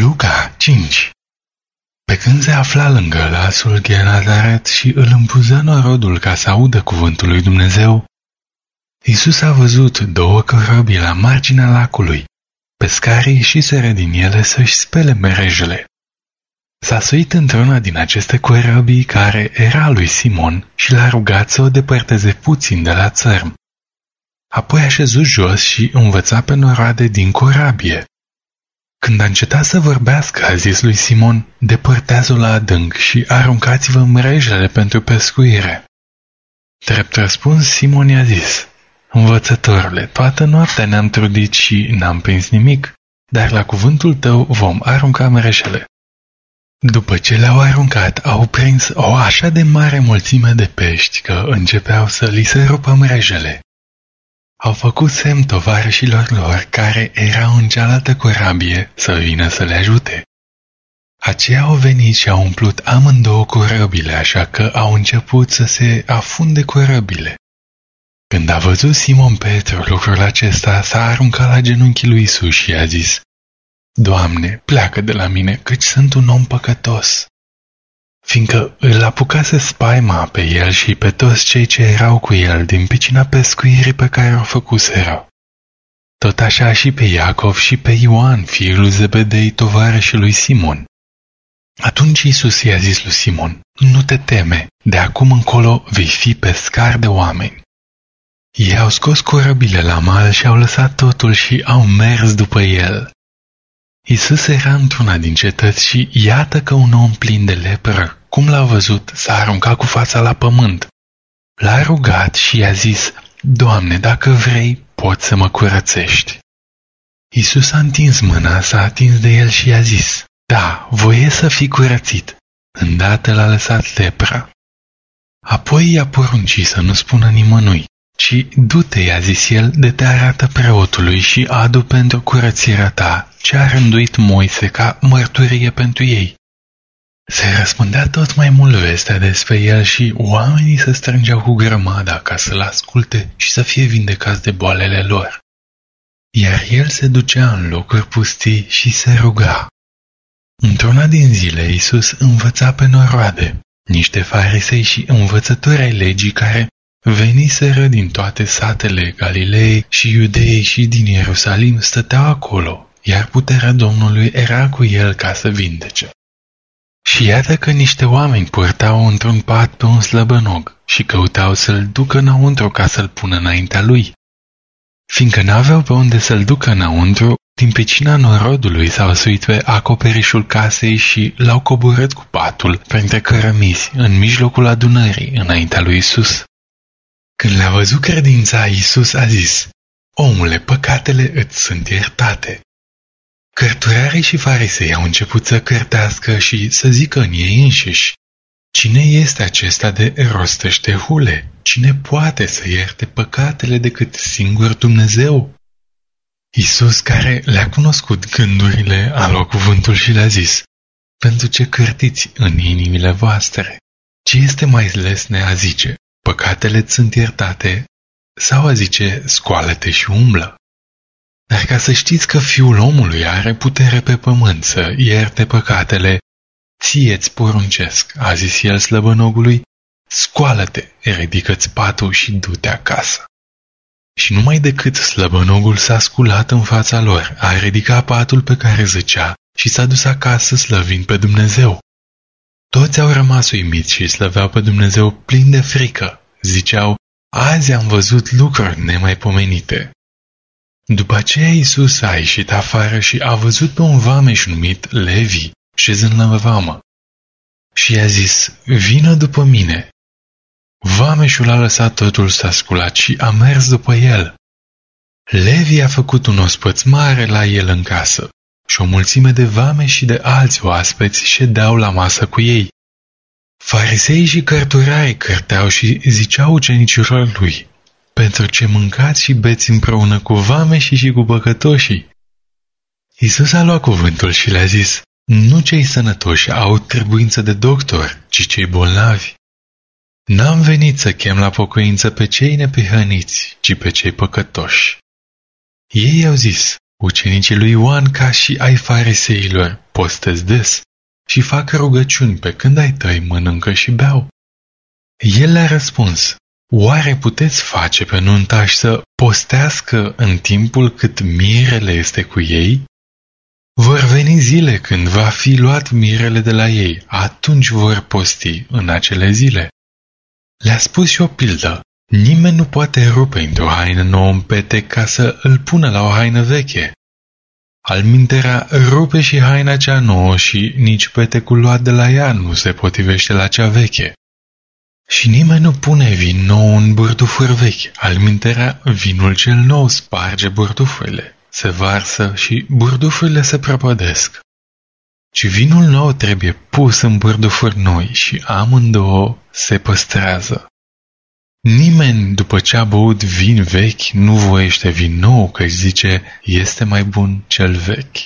Luca 5 Pe când se afla lângă lasul Genazaret și îl împuză norodul ca să audă cuvântul lui Dumnezeu, Isus a văzut două corăbii la marginea lacului. Pescarii și se din ele să-și spele merejele. S-a suit într-una din aceste corăbii care era lui Simon și l-a rugat să o depărteze puțin de la țărm. Apoi a șezut jos și învăța pe noroade din corabie. Când a încetat să vorbească, a zis lui Simon, depărtează-o la adânc și aruncați-vă mrejele pentru pescuire. Drept răspuns, Simon i-a zis, Învățătorule, toată noaptea ne-am trudit și n-am prins nimic, dar la cuvântul tău vom arunca mrejele. După ce le-au aruncat, au prins o așa de mare mulțime de pești că începeau să li se rupă mrejele. Au făcut semn tovarășilor lor care erau în cealaltă corabie să vină să le ajute. Aceia au venit și au umplut amândouă corăbile, așa că au început să se afunde corăbile. Când a văzut Simon Petru lucrul acesta, s-a aruncat la genunchii lui Isus și a zis, Doamne, pleacă de la mine, căci sunt un om păcătos fiindcă îl apucase spaima pe el și pe toți cei ce erau cu el din picina pescuirii pe care o făcuseră. Tot așa și pe Iacov și pe Ioan, fiul lui Zebedei, și lui Simon. Atunci Isus i-a zis lui Simon, nu te teme, de acum încolo vei fi pescar de oameni. Ei au scos corăbile la mal și au lăsat totul și au mers după el. Isus era într-una din cetăți și iată că un om plin de lepră, cum l-a văzut, s-a aruncat cu fața la pământ. L-a rugat și i-a zis, Doamne, dacă vrei, poți să mă curățești. Isus a întins mâna, s-a atins de el și i-a zis, Da, voie să fii curățit. Îndată l-a lăsat lepra. Apoi i-a poruncit să nu spună nimănui, ci du-te, i-a zis el, de te arată preotului și adu pentru curățirea ta ce a rânduit Moise ca mărturie pentru ei. Se răspundea tot mai mult vestea despre el și oamenii se strângeau cu grămada ca să-l asculte și să fie vindecați de boalele lor. Iar el se ducea în locuri pustii și se ruga. Într-una din zile, Iisus învăța pe noroade, niște farisei și învățători ai legii care veniseră din toate satele Galilei și Iudeei și din Ierusalim stăteau acolo iar puterea Domnului era cu el ca să vindece. Și iată că niște oameni purtau într-un pat pe un slăbănog și căutau să-l ducă înăuntru ca să-l pună înaintea lui. Fiindcă n-aveau pe unde să-l ducă înăuntru, din pecina norodului s-au suit pe acoperișul casei și l-au coborât cu patul printre cărămizi în mijlocul adunării înaintea lui Isus. Când le-a văzut credința, Isus a zis, Omule, păcatele îți sunt iertate. Cărturarii și farisei au început să cărtească și să zică în ei înșiși, Cine este acesta de rostește hule? Cine poate să ierte păcatele decât singur Dumnezeu? Isus, care le-a cunoscut gândurile, a luat cuvântul și le-a zis, Pentru ce cărtiți în inimile voastre? Ce este mai lesne a zice, păcatele sunt iertate, sau a zice, scoală-te și umblă? Dar ca să știți că fiul omului are putere pe pământ să ierte păcatele, ție-ți poruncesc, a zis el slăbănogului, scoală-te, ridică-ți patul și du-te acasă. Și numai decât slăbănogul s-a sculat în fața lor, a ridicat patul pe care zăcea și s-a dus acasă slăvind pe Dumnezeu. Toți au rămas uimiți și slăveau pe Dumnezeu plin de frică. Ziceau, azi am văzut lucruri nemaipomenite. După aceea Iisus a ieșit afară și a văzut pe un vameș numit Levi, șezând la vamă. Și i-a zis, vină după mine. Vameșul a lăsat totul s-a sculat și a mers după el. Levi a făcut un ospăț mare la el în casă și o mulțime de vame și de alți oaspeți ședeau la masă cu ei. Farisei și cărturarii cărteau și ziceau ucenicilor lui, pentru ce mâncați și beți împreună cu vame și și cu păcătoșii. Isus a luat cuvântul și le-a zis, nu cei sănătoși au trebuință de doctor, ci cei bolnavi. N-am venit să chem la pocăință pe cei nepihăniți, ci pe cei păcătoși. Ei au zis, Ucenicii lui Ioan, ca și ai fariseilor, postez des și fac rugăciuni pe când ai tăi mănâncă și beau. El le-a răspuns, Oare puteți face pe nuntași să postească în timpul cât mirele este cu ei? Vor veni zile când va fi luat mirele de la ei, atunci vor posti în acele zile. Le-a spus și o pildă. Nimeni nu poate rupe într-o haină nouă în pete ca să îl pună la o haină veche. Alminterea rupe și haina cea nouă și nici petecul luat de la ea nu se potrivește la cea veche. Și nimeni nu pune vin nou în burdufuri vechi, alminterea vinul cel nou sparge burdufurile, se varsă și burdufurile se prăpădesc. Ci vinul nou trebuie pus în burdufuri noi și amândouă se păstrează. Nimeni, după ce a băut vin vechi, nu voiește vin nou, că își zice, este mai bun cel vechi.